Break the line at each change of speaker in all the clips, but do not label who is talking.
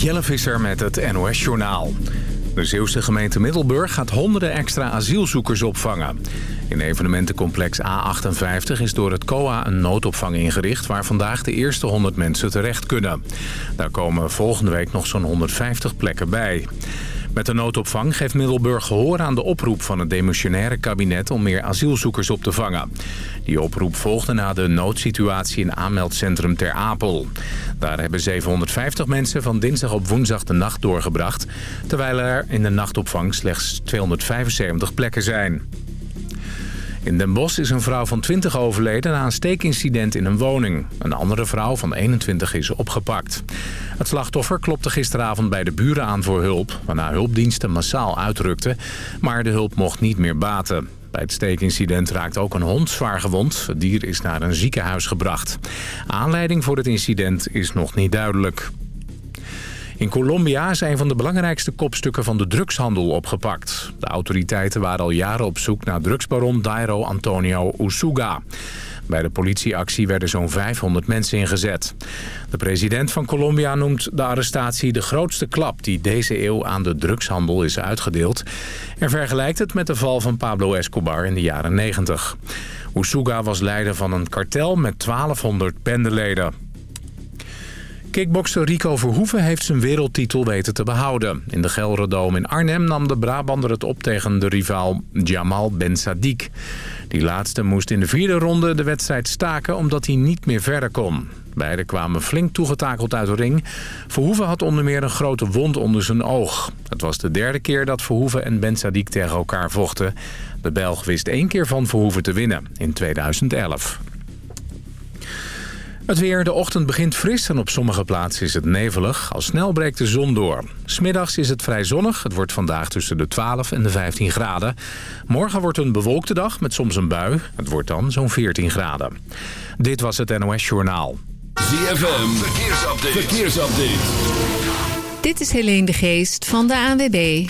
Jelle Visser met het NOS-journaal. De Zeeuwse gemeente Middelburg gaat honderden extra asielzoekers opvangen. In evenementencomplex A58 is door het COA een noodopvang ingericht... waar vandaag de eerste 100 mensen terecht kunnen. Daar komen volgende week nog zo'n 150 plekken bij. Met de noodopvang geeft Middelburg gehoor aan de oproep van het demissionaire kabinet om meer asielzoekers op te vangen. Die oproep volgde na de noodsituatie in aanmeldcentrum Ter Apel. Daar hebben 750 mensen van dinsdag op woensdag de nacht doorgebracht, terwijl er in de nachtopvang slechts 275 plekken zijn. In Den Bosch is een vrouw van 20 overleden na een steekincident in een woning. Een andere vrouw van 21 is opgepakt. Het slachtoffer klopte gisteravond bij de buren aan voor hulp... waarna hulpdiensten massaal uitrukten, maar de hulp mocht niet meer baten. Bij het steekincident raakt ook een hond zwaar gewond. Het dier is naar een ziekenhuis gebracht. Aanleiding voor het incident is nog niet duidelijk. In Colombia een van de belangrijkste kopstukken van de drugshandel opgepakt. De autoriteiten waren al jaren op zoek naar drugsbaron Dairo Antonio Usuga. Bij de politieactie werden zo'n 500 mensen ingezet. De president van Colombia noemt de arrestatie de grootste klap... die deze eeuw aan de drugshandel is uitgedeeld... en vergelijkt het met de val van Pablo Escobar in de jaren 90. Usuga was leider van een kartel met 1200 bendeleden. Kickbokser Rico Verhoeven heeft zijn wereldtitel weten te behouden. In de Gelredome in Arnhem nam de Brabander het op tegen de rivaal Jamal Ben Sadiq. Die laatste moest in de vierde ronde de wedstrijd staken omdat hij niet meer verder kon. Beiden kwamen flink toegetakeld uit de ring. Verhoeven had onder meer een grote wond onder zijn oog. Het was de derde keer dat Verhoeven en Ben Sadiq tegen elkaar vochten. De Belg wist één keer van Verhoeven te winnen in 2011. Het weer, de ochtend begint fris en op sommige plaatsen is het nevelig. Al snel breekt de zon door. Smiddags is het vrij zonnig. Het wordt vandaag tussen de 12 en de 15 graden. Morgen wordt een bewolkte dag met soms een bui. Het wordt dan zo'n 14 graden. Dit was het NOS Journaal.
ZFM, verkeersupdate. verkeersupdate.
Dit is Helene de Geest van de ANWB.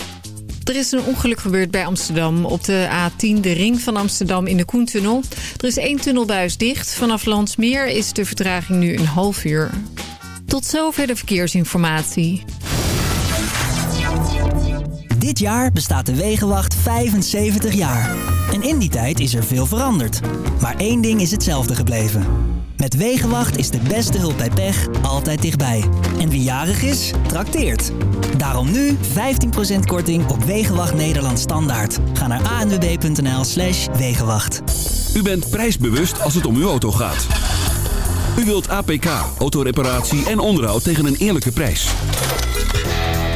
Er is een ongeluk gebeurd bij Amsterdam op de A10, de ring van Amsterdam in de Koentunnel. Er is één tunnelbuis dicht. Vanaf Landsmeer is de vertraging nu een half uur. Tot zover de verkeersinformatie.
Dit jaar bestaat de Wegenwacht 75 jaar. En in die tijd is er veel veranderd. Maar één ding is hetzelfde gebleven. Met Wegenwacht is de beste hulp bij pech altijd dichtbij. En wie jarig is, trakteert. Daarom nu 15% korting op Wegenwacht Nederland Standaard. Ga naar anwb.nl slash Wegenwacht.
U bent prijsbewust als het om uw auto gaat. U wilt APK, autoreparatie en onderhoud tegen een eerlijke prijs.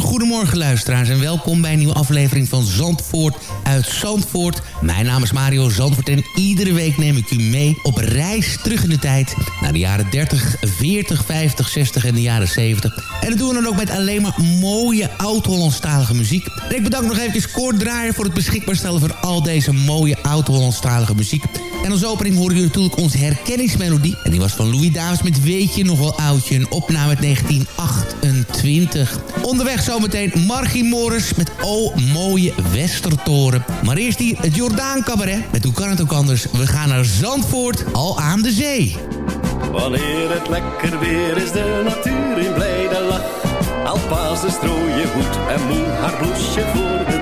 Goedemorgen luisteraars en welkom bij een nieuwe aflevering van Zandvoort uit Zandvoort. Mijn naam is Mario Zandvoort en iedere week neem ik u mee op reis terug in de tijd naar de jaren 30, 40, 50, 60 en de jaren 70. En dat doen we dan ook met alleen maar mooie oud-Hollandstalige muziek. Ik bedank nog even Kort Draaier voor het beschikbaar stellen van al deze mooie oud-Hollandstalige muziek. En als opening horen jullie natuurlijk onze herkenningsmelodie. En die was van Louis Davis met Weet je nog wel oudje, een opname uit 1928. Onderweg zometeen Margie Morris met O Mooie Westertoren. Maar eerst hier het Jordaan Cabaret. Met hoe kan het ook anders? We gaan naar Zandvoort, al aan de zee.
Wanneer het lekker weer is, de natuur in blijde lach. Alpazen strooien goed en moe haar bloesje voor de.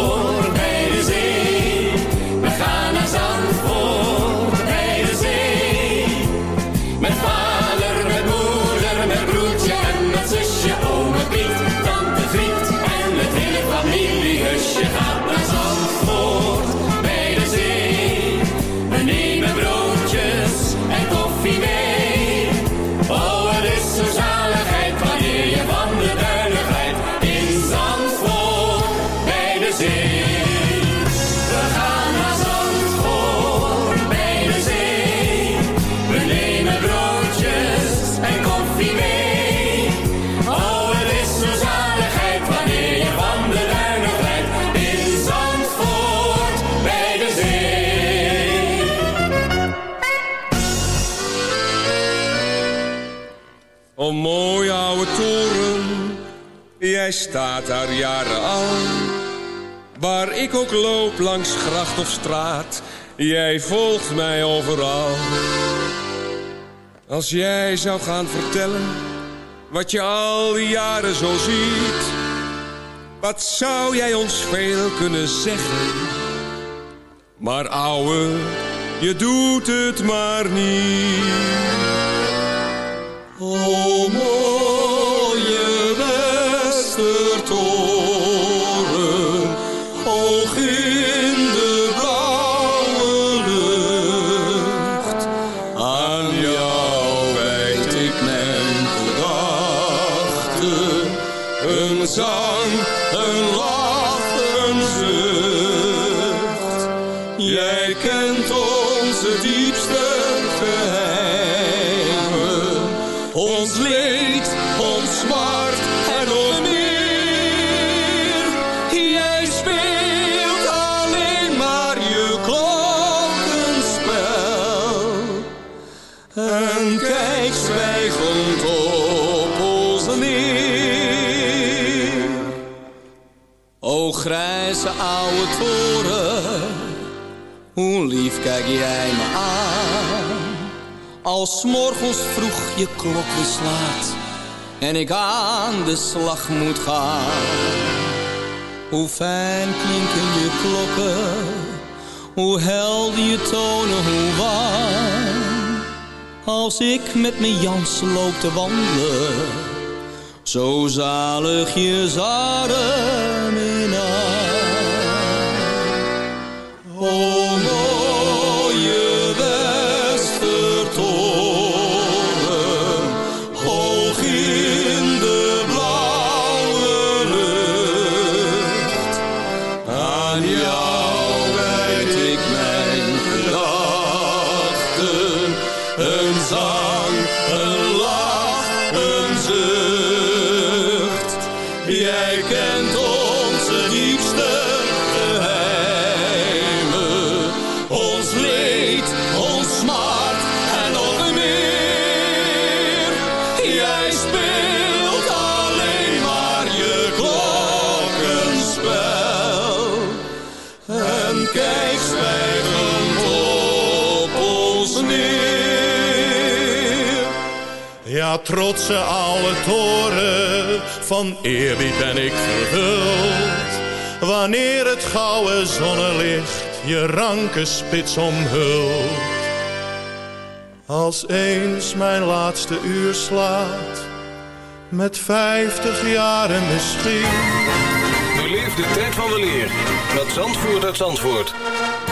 jij staat daar jaren al. Waar ik ook loop langs gracht of straat, jij volgt mij overal. Als jij zou gaan vertellen, wat je al die jaren zo ziet. Wat zou jij ons veel kunnen zeggen? Maar ouwe, je doet het maar niet. O mooie hoe lief kijk jij me aan. Als morgens vroeg je klok slaat en ik aan de slag moet gaan. Hoe fijn klinken je klokken, hoe helder je tonen, hoe warm. Als ik met mijn Jans loop te wandelen, zo zalig je zarm ons leed, ons smart en nog meer. Jij speelt alleen maar je klokkenspel en kijkt zwijgend op ons neer. Ja, trotse oude toren, van eerbied ben ik vervuld. Wanneer het gouden zonnelicht
je ranke spits omhult. Als eens mijn laatste uur slaat, met vijftig jaren misschien.
Beleef de tijd van de leer met Zandvoort uit Zandvoort.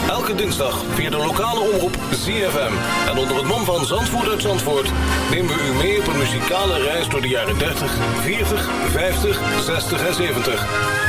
Elke dinsdag via de lokale omroep ZFM. En onder het mom van Zandvoort uit Zandvoort nemen we u mee op een muzikale reis door de jaren 30, 40, 50, 60 en 70.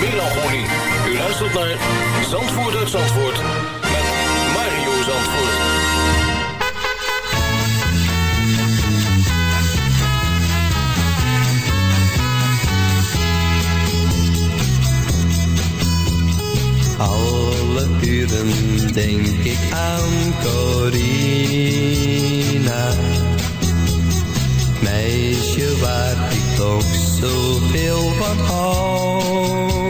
melancholie. U luistert naar Zandvoort uit Zandvoort met Mario Zandvoort.
Alle uren denk ik aan Corina. Meisje waar ik toch zoveel van hou.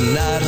Naar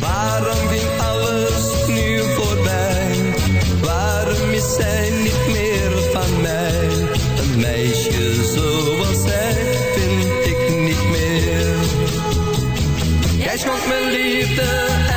Waarom ging alles nu voorbij? Waarom is zij niet meer van mij? Een meisje zoals zij vind ik niet meer. Jij schonk me liefde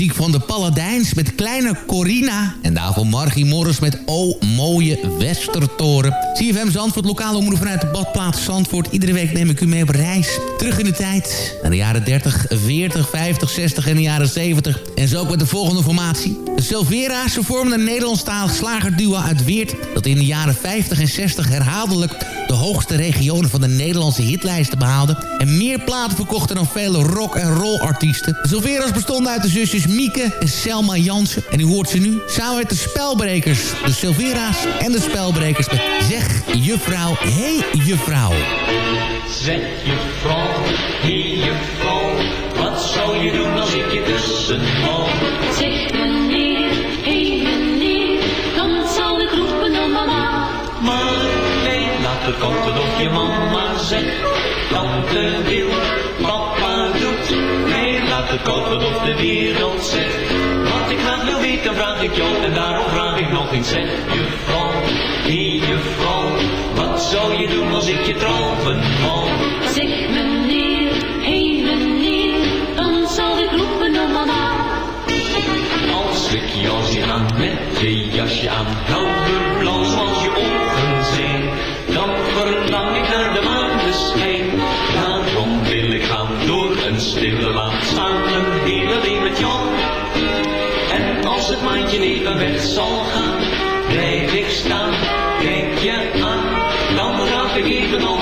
muziek van de Paladijns met Kleine Corina. En daarvoor Margie Morris met O Mooie Westertoren. CFM Zandvoort, lokale omroep vanuit de badplaats Zandvoort. Iedere week neem ik u mee op reis. Terug in de tijd. Naar de jaren 30, 40, 50, 60 en de jaren 70. En zo ook met de volgende formatie. De Silvera, ze vormden een Nederlandstalig slagerduo uit Weert... dat in de jaren 50 en 60 herhaaldelijk de hoogste regionen van de Nederlandse hitlijsten behaalde... en meer platen verkochten dan vele rock- en roll-artiesten. De Silvera's bestonden uit de zusjes Mieke en Selma Jansen. En u hoort ze nu samen met de Spelbrekers. De Silvera's en de Spelbrekers met Zeg Juffrouw, Hey Juffrouw.
Zeg juffrouw, hey juffrouw, wat zou je doen als ik je kussen hou? Nee, laat het je mama zegt. Tante wil, papa doet. Nee, laat het koken of de wereld zegt. Wat ik graag wil weten, vraag ik jou en daarom vraag ik nog eens. Zeg juffrouw, hé juffrouw, wat zou je doen als ik je trouwen wou?
Zeg meneer, hé meneer, dan zal ik roepen om mama.
Als ik jou zie gaan met je jasje aan, helder Het maandje even weg zal gaan, blijf ik staan, kijk je aan. Dan raap ik even al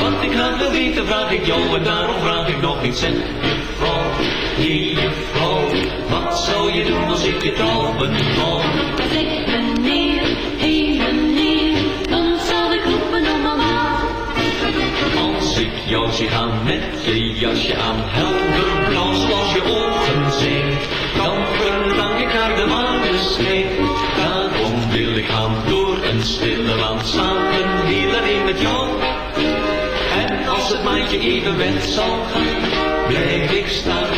Wat ik graag wil weten, vraag ik jou en daarom vraag ik nog iets. Zeg juffrouw, hé juffrouw, wat zou je doen als ik je trouwen wou?
Zeg meneer, hé meneer, dan zal ik roepen om mama.
Als ik jou zie gaan met je jasje aan, helder blauw zoals je ogen zijn, dan verlang ik naar de maneschijn. Daarom wil ik gaan door een stille land samen, iedereen met jou. Even weg zal gaan, blijf ik staan,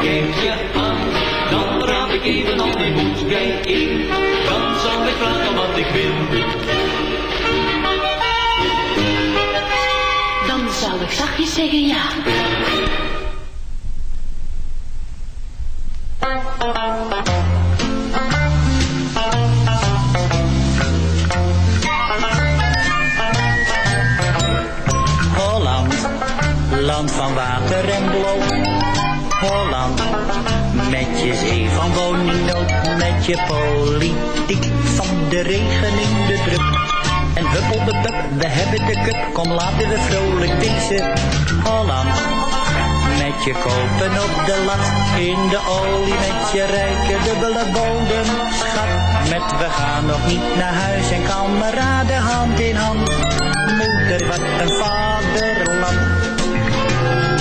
kijk je aan. Dan raap ik even al mijn moed bijeen, dan zal ik vragen wat ik wil.
Dan zal ik zachtjes zeggen ja.
Land van water en blauw. Holland, met je zee van woningnood, met je politiek van de regen in de druk. En hup op de pup, we hebben de cup, kom laten we vrolijk wezen. Holland, met je kopen op de lat, in de olie met je rijke dubbele bodem. Schat, met we gaan nog niet naar huis en kameraden hand in hand. Moeder, wat een vaderland.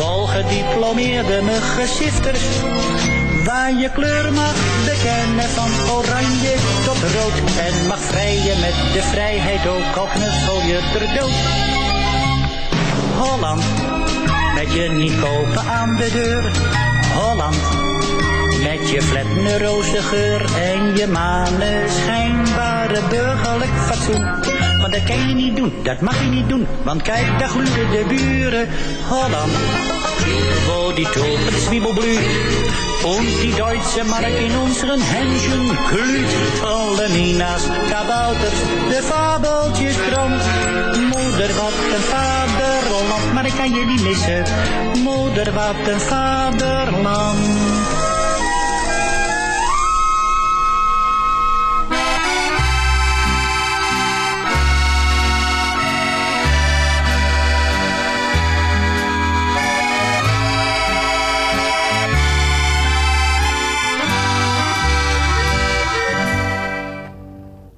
Vol gediplomeerde muggensifters. Waar je kleur mag bekennen van oranje tot rood. En mag vrijen met de vrijheid ook al knuffel je ter dood. Holland, met je niet kopen aan de deur. Holland, met je flatne roze geur en je maneschijnbare burgerlijk fatsoen. Want dat kan je niet doen, dat mag je niet doen, want kijk, daar gloeien de buren. Holland, wo die Tulpen Zwiebelblüht und die deutsche Mark in unseren Händchen glüht. Alle Mina's, kabouters, de fabeltjes krom. Moeder, wat een vaderland, maar ik kan je niet missen. Moeder, wat een vaderland.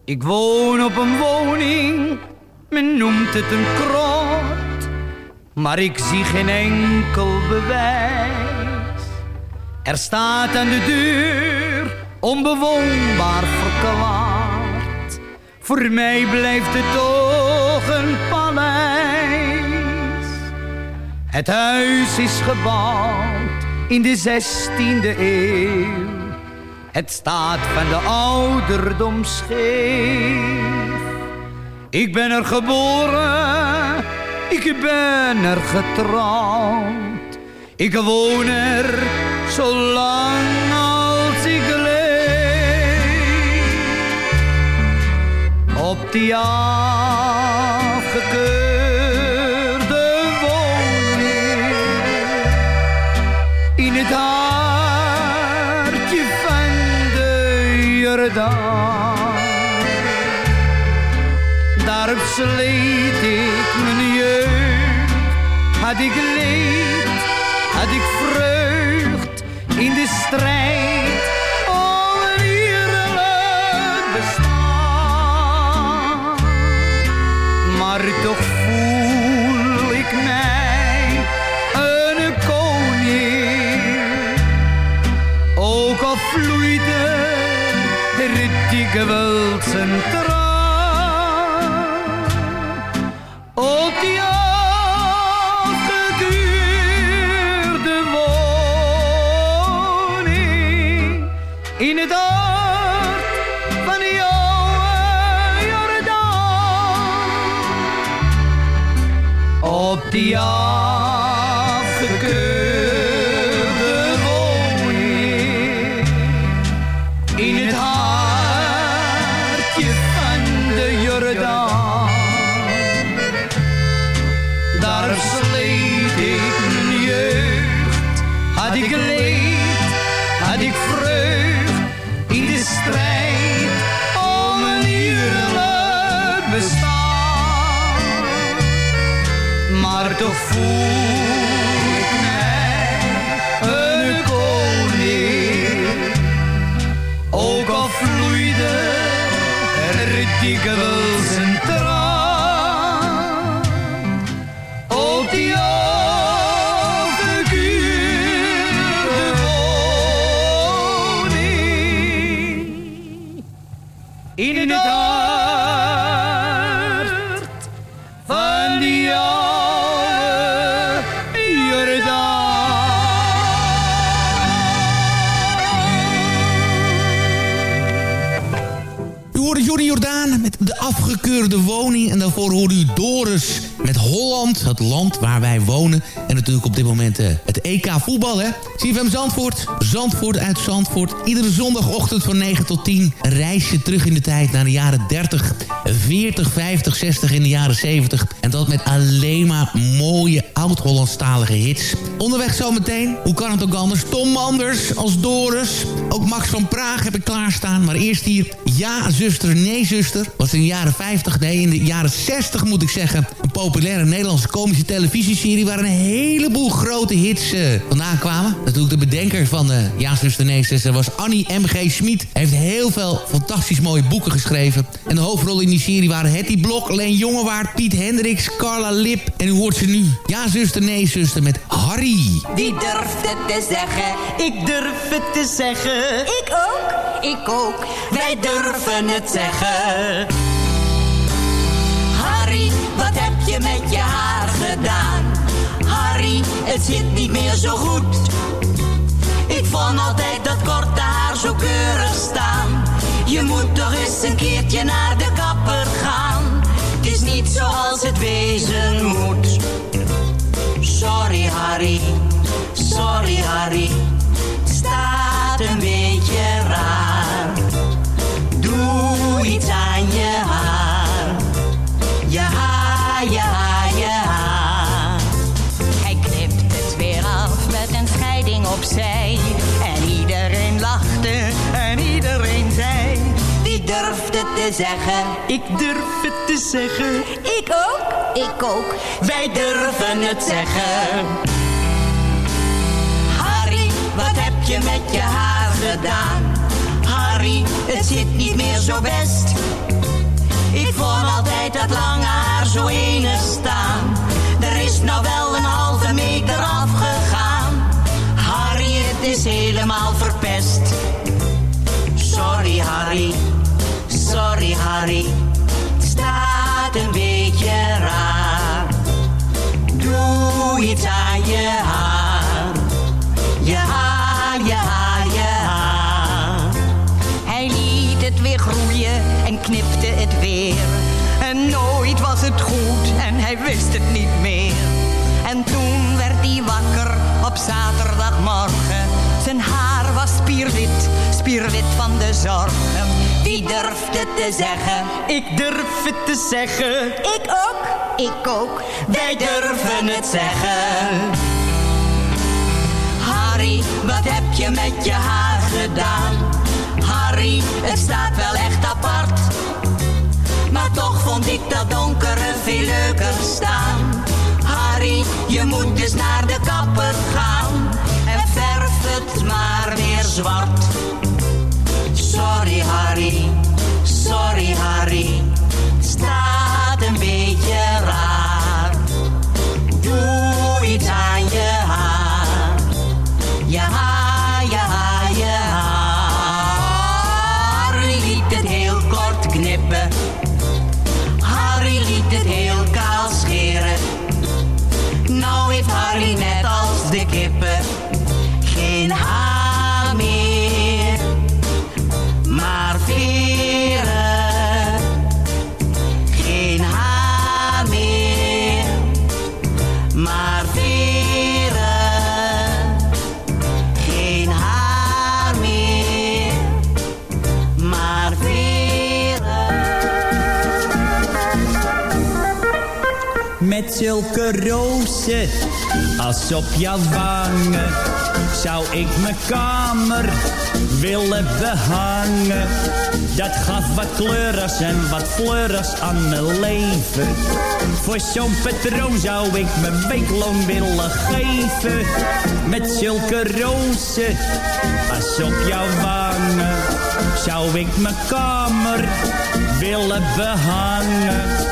Ik woon op een woning, men noemt het een krot. Maar ik zie geen enkel bewijs. Er staat aan de deur, onbewoonbaar verklaard. Voor mij blijft het toch een paleis. Het huis is gebouwd in de 16e eeuw. Het staat van de ouderdom scheef. Ik ben er geboren, ik ben er getrouwd. Ik woon er zolang als ik leef. Op die afgekeurde Daarop sleet ik mijn jeugd, had ik leed, had ik vreugd in de strijd om een bestaan. Maar toch voel ik mij een koning, ook al vloeide er dikwijls een traan. Op die er
afgekeurde woning. En daarvoor hoorde u Doris met Holland, het land waar wij wonen. En natuurlijk op dit moment eh, het EK voetbal, hè. CFM Zandvoort, Zandvoort uit Zandvoort. Iedere zondagochtend van 9 tot 10 een reisje terug in de tijd naar de jaren 30, 40, 50, 60 in de jaren 70. En dat met alleen maar mooie oud-Hollandstalige hits. Onderweg zometeen, hoe kan het ook anders? Tom Manders als Doris. Ook Max van Praag heb ik klaarstaan. Maar eerst hier Ja zuster, nee zuster. Was in de jaren 50, nee in de jaren 60 moet ik zeggen. Een populaire Nederlandse komische televisieserie... waar een heleboel grote hits uh, vandaan kwamen. Natuurlijk de bedenker van uh, Ja zuster, nee zuster was Annie M.G. Schmid. Hij heeft heel veel fantastisch mooie boeken geschreven. En de hoofdrollen in die serie waren Hetty Blok, Leen Jongewaard, Piet Hendricks, Carla Lip. En u hoort ze nu. Ja zuster, nee zuster met Harry.
Wie durft het te zeggen? Ik durf het te zeggen. Ik ook. Ik ook. Wij durven het zeggen. Met je haar gedaan? Harry, het zit niet meer zo goed. Ik vond altijd dat korte haar zo keurig staan. Je moet toch eens een keertje naar de kapper gaan. Het is niet zoals het wezen moet. Zeggen?
Ik durf het te zeggen.
Ik ook, ik ook. Wij durven het zeggen. Harry, wat heb je met je haar gedaan? Harry, het zit niet meer zo best. altijd dat lange haar zo enig staan. Er is nou wel een halve meter afgegaan. Harry, het is helemaal verpest. Sorry Harry, sorry Harry. Staat een beetje raar. Doe iets aan je haar. Je haar, je haar, je haar.
Hij liet het weer groeien en knipte het weer. En nooit was het goed en hij wist het niet meer. En toen werd hij wakker op zaterdagmorgen. Zijn haar was spierwit, spierwit van de zorgen.
Wie durft het te zeggen?
Ik durf het te zeggen.
Ik ook, ik ook.
Wij durven het zeggen. Harry, wat heb je met je haar gedaan? Harry, het staat wel echt apart. Maar toch vond ik dat donkere veel leuker staan. Harry, je moet dus naar de kapper gaan. En verf het maar weer zwart.
Zulke rozen als op jouw wangen zou ik mijn kamer willen behangen. Dat gaf wat kleurigs en wat fleurigs aan mijn leven. Voor zo'n patroon zou ik mijn weekloon willen geven. Met zulke rozen als op jouw wangen zou ik mijn kamer willen behangen.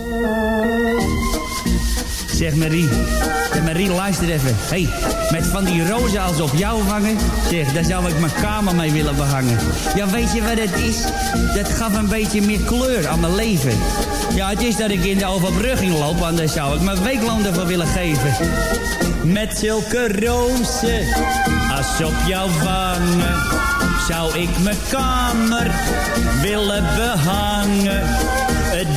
Zeg Marie, zeg Marie luister even. hey, met van die rozen als op jou vangen. Zeg, daar zou ik mijn kamer mee willen behangen. Ja, weet je wat het is? Dat gaf een beetje meer kleur aan mijn leven. Ja, het is dat ik in de overbrugging loop, anders zou ik mijn weekloon ervoor willen geven. Met zulke rozen als op jouw wangen zou ik mijn kamer willen behangen.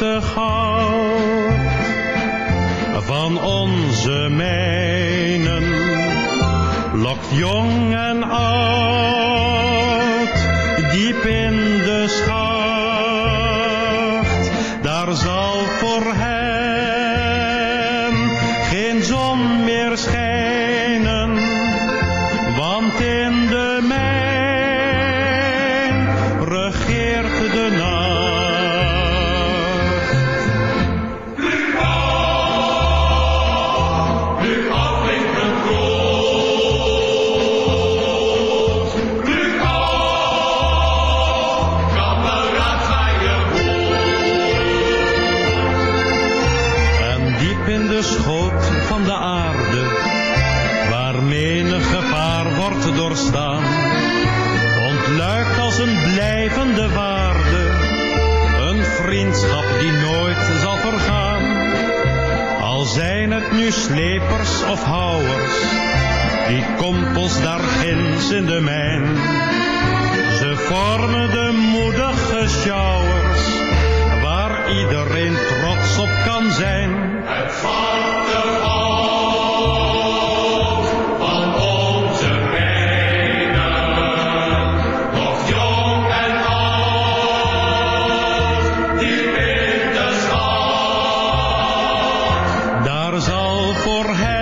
goud van onze mijnen lokt jong en oud voor hem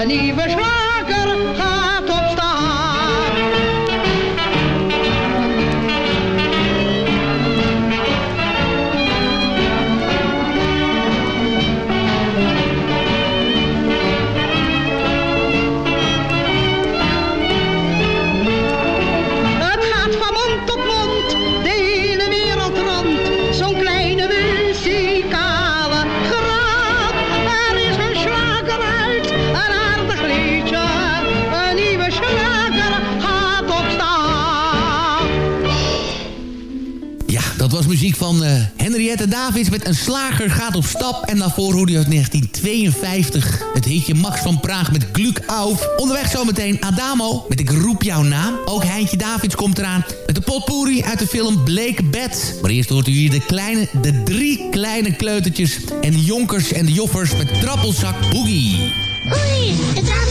Ani Vashwan. Eh, Henriette Davids met een slager gaat op stap. En daarvoor hoorde je uit 1952 het hitje Max van Praag met Gluk Auf. Onderweg zometeen Adamo met Ik roep jouw naam. Ook Heintje Davids komt eraan met de potpourri uit de film Blake Bed. Maar eerst hoort u hier de, kleine, de drie kleine kleutertjes en de jonkers en de joffers met Trappelzak Boogie.
Hoi, het is aan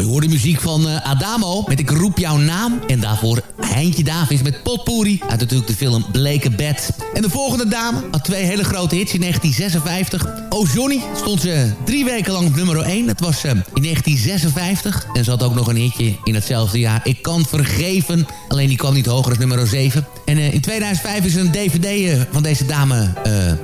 Nou, u
hoort de muziek van eh, Adamo met Ik roep jouw naam. En daarvoor Heintje Davis met Potpourri uit natuurlijk de film Bleke Bed. En de volgende dame had twee hele grote hits in 1956. Oh Johnny stond ze drie weken lang op nummer 1. Dat was eh, in 1956. En ze had ook nog een hitje in hetzelfde jaar. Ik kan vergeven. Alleen die kwam niet hoger dan nummer 7. En eh, in 2005 is een dvd van deze dame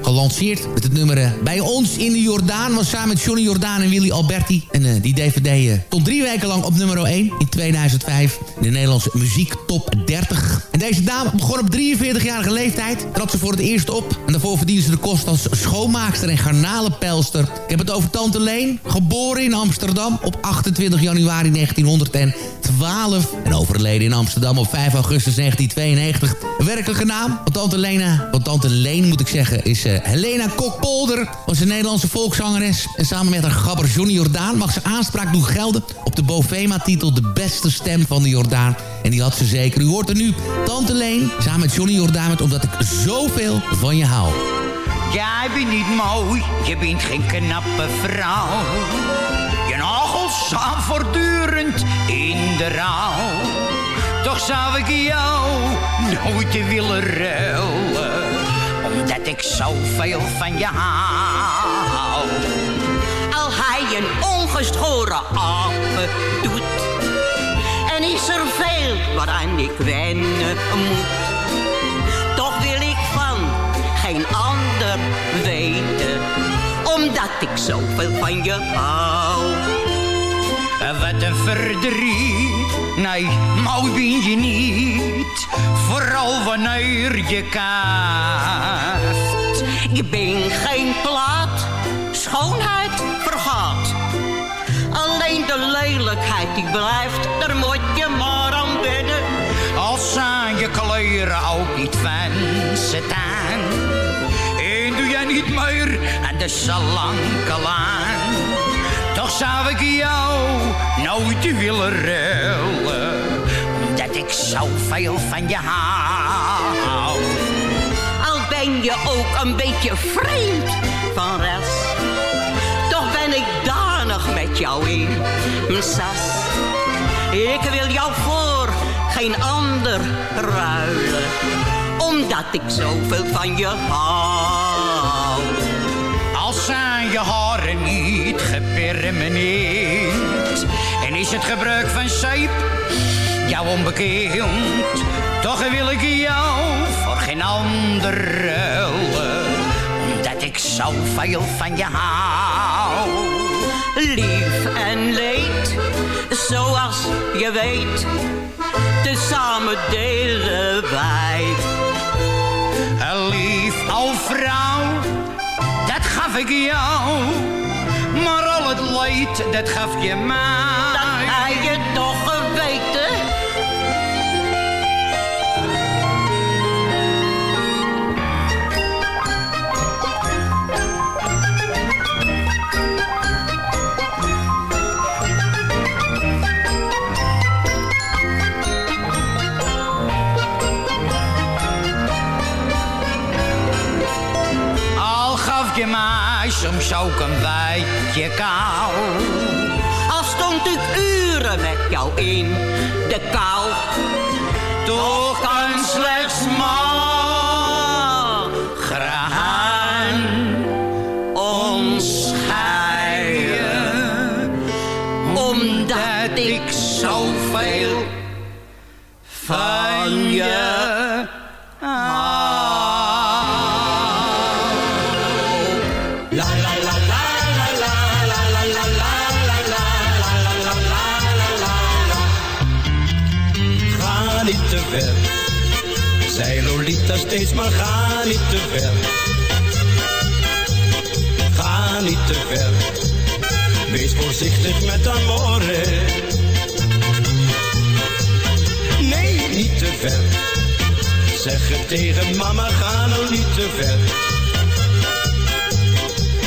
gelanceerd. Met het nummer Bij ons in de Jordaan. Was samen met Johnny Jordaan en Willy Alberti. En die dvd stond drie weken lang op nummer 1 in 2005. In de Nederlandse muziek top 30. En deze dame begon op 43-jarige leeftijd. Trad ze voor het eerst op. En daarvoor verdiende ze de kost als schoonmaakster en garnalenpelster. Ik heb het over Tante Leen. Geboren in Amsterdam op 28 januari 1912. En overleden in Amsterdam op 5 augustus 1992. Werkelijke naam van Tante Lena, van Tante Leen moet ik zeggen, is uh, Helena Kokpolder. Was een Nederlandse volkszangeres. En samen met haar gabber Johnny Jordaan mag ze aanspraak doen gelden op de Bovema-titel De Beste Stem van de Jordaan. En die had ze zeker. U hoort er nu Tante Leen samen met Johnny Jordaan met Omdat ik zoveel van je hou.
Jij bent niet mooi, je bent geen knappe vrouw. Je nagels staan voortdurend in de rouw. Toch zou ik jou nooit willen ruilen. Omdat ik zoveel van je hou.
Al hij een ongeschoren apen doet. Is er veel waaraan ik wennen moet. Toch wil ik van geen ander weten. Omdat ik zoveel van je hou.
Wat een verdriet, nee, mooi ben je niet. Vooral wanneer je kaft.
Ik ben geen plaat, schoonheid vergaat. Alleen de lelijkheid die blijft,
niet van staan. En doe jij niet meer aan de salanke laan. Toch zou ik jou nooit willen ruilen. Omdat ik zoveel van je hou.
Al ben je ook een beetje vreemd van rest. Toch ben ik danig met jou in sas. Ik wil jou voor geen ander ruilen. Omdat ik zoveel van je hou.
Als zijn je haren niet gepermeneerd En is het gebruik van zeep jou onbekend Toch wil ik jou voor geen ander ruilen Omdat ik zoveel van je hou
Lief en leed, zoals je weet Tezamen delen wij
lief al vrouw dat gaf ik jou. Maar al het leed, dat gaf je mij.
Dat je
soms ook een wijtje kou.
Al stond ik uren met jou in de kou.
Toch kan slechts graan
Steeds, maar ga niet te ver. Ga niet te ver. Wees voorzichtig met amore. Nee, niet te ver. Zeg het tegen mama, ga nou niet te ver.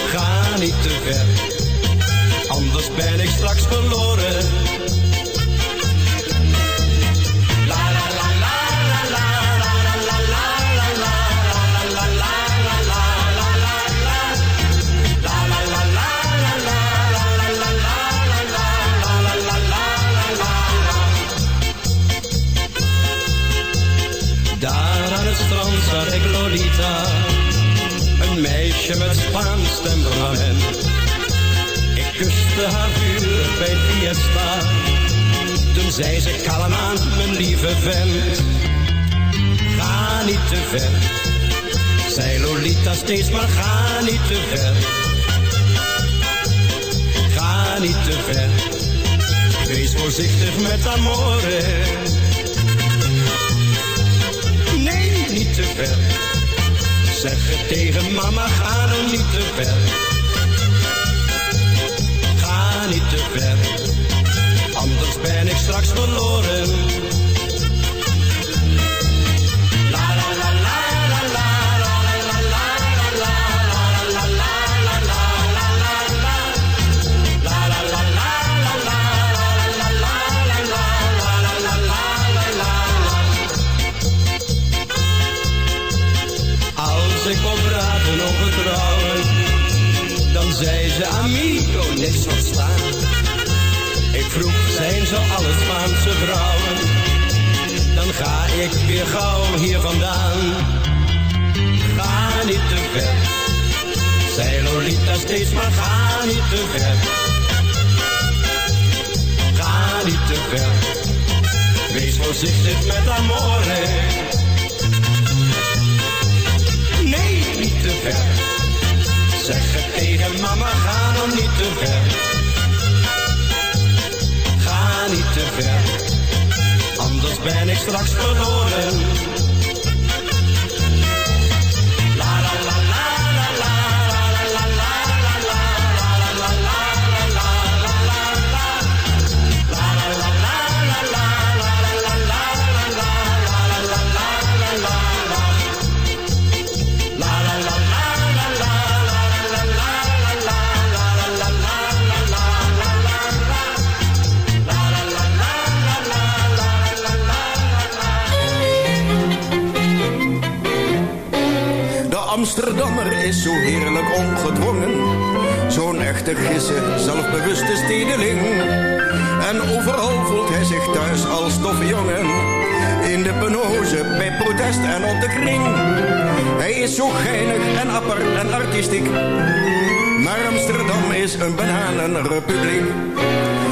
Ga niet te ver. Anders ben ik straks verloren. verlichtte haar bij Fiesta. Toen zei ze kalm aan, mijn lieve vent, ga niet te ver. Zei Lolita steeds, maar ga niet te ver. Ga niet te ver, wees voorzichtig met amore. Nee, niet te ver. Zeg het tegen mama, ga dan niet te ver niet te ver, anders ben ik straks verloren. Vroeg, zijn ze alle Spaanse vrouwen? Dan ga ik weer gauw hier vandaan. Ga niet te ver, zei Lolita steeds, maar ga niet te ver. Ga niet te ver, wees voorzichtig met amore. Nee, niet te ver. Zeg het tegen mama, ga nou niet te ver. Ben ik straks verloren.
Is zo heerlijk ongedwongen. Zo'n echte gisse, zelfbewuste stedeling. En overal voelt hij zich thuis als toffe jongen. In de penose, bij protest en op de kring. Hij is zo geinig en apper en artistiek. Maar Amsterdam is een bananenrepubliek.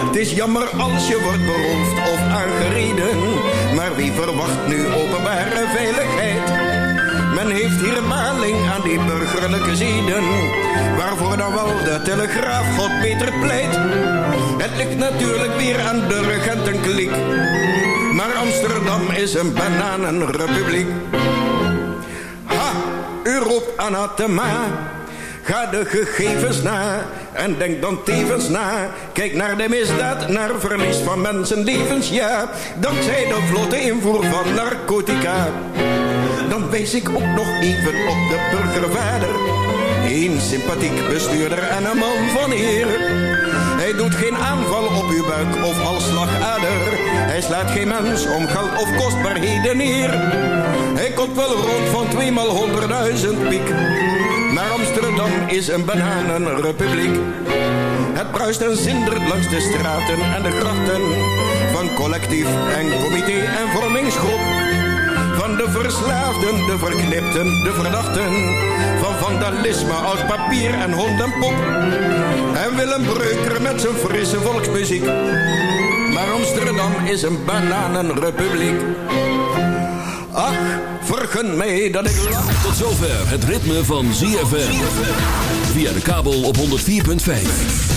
Het is jammer als je wordt beroofd of aangereden. Maar wie verwacht nu openbare veiligheid? Men heeft hier maling aan die burgerlijke zeden. Waarvoor dan wel de telegraaf God beter pleit. Het ligt natuurlijk weer aan de regentenkliek. Maar Amsterdam is een bananenrepubliek. Ha, u roept anathema. Ga de gegevens na en denk dan tevens na. Kijk naar de misdaad, naar verlies van mensenlevens, ja. Dankzij de vlotte invoer van narcotica. Dan ik ook nog even op de burgervader. Een sympathiek bestuurder en een man van eer. Hij doet geen aanval op uw buik of als slagader. Hij slaat geen mens om geld of kostbaarheden neer. Hij komt wel rond van tweemaal honderdduizend piek. Maar Amsterdam is een bananenrepubliek. Het bruist en zindert langs de straten en de grachten. Van collectief en comité en vormingsgroep. Van de verslaafden, de verknipten, de verdachten. Van vandalisme, oud papier en hond en pop. En Willem Breuker met zijn frisse volksmuziek. Maar Amsterdam is een bananenrepubliek. Ach, vergun mij dat ik...
Tot zover het ritme van ZFM. Via de kabel op 104.5.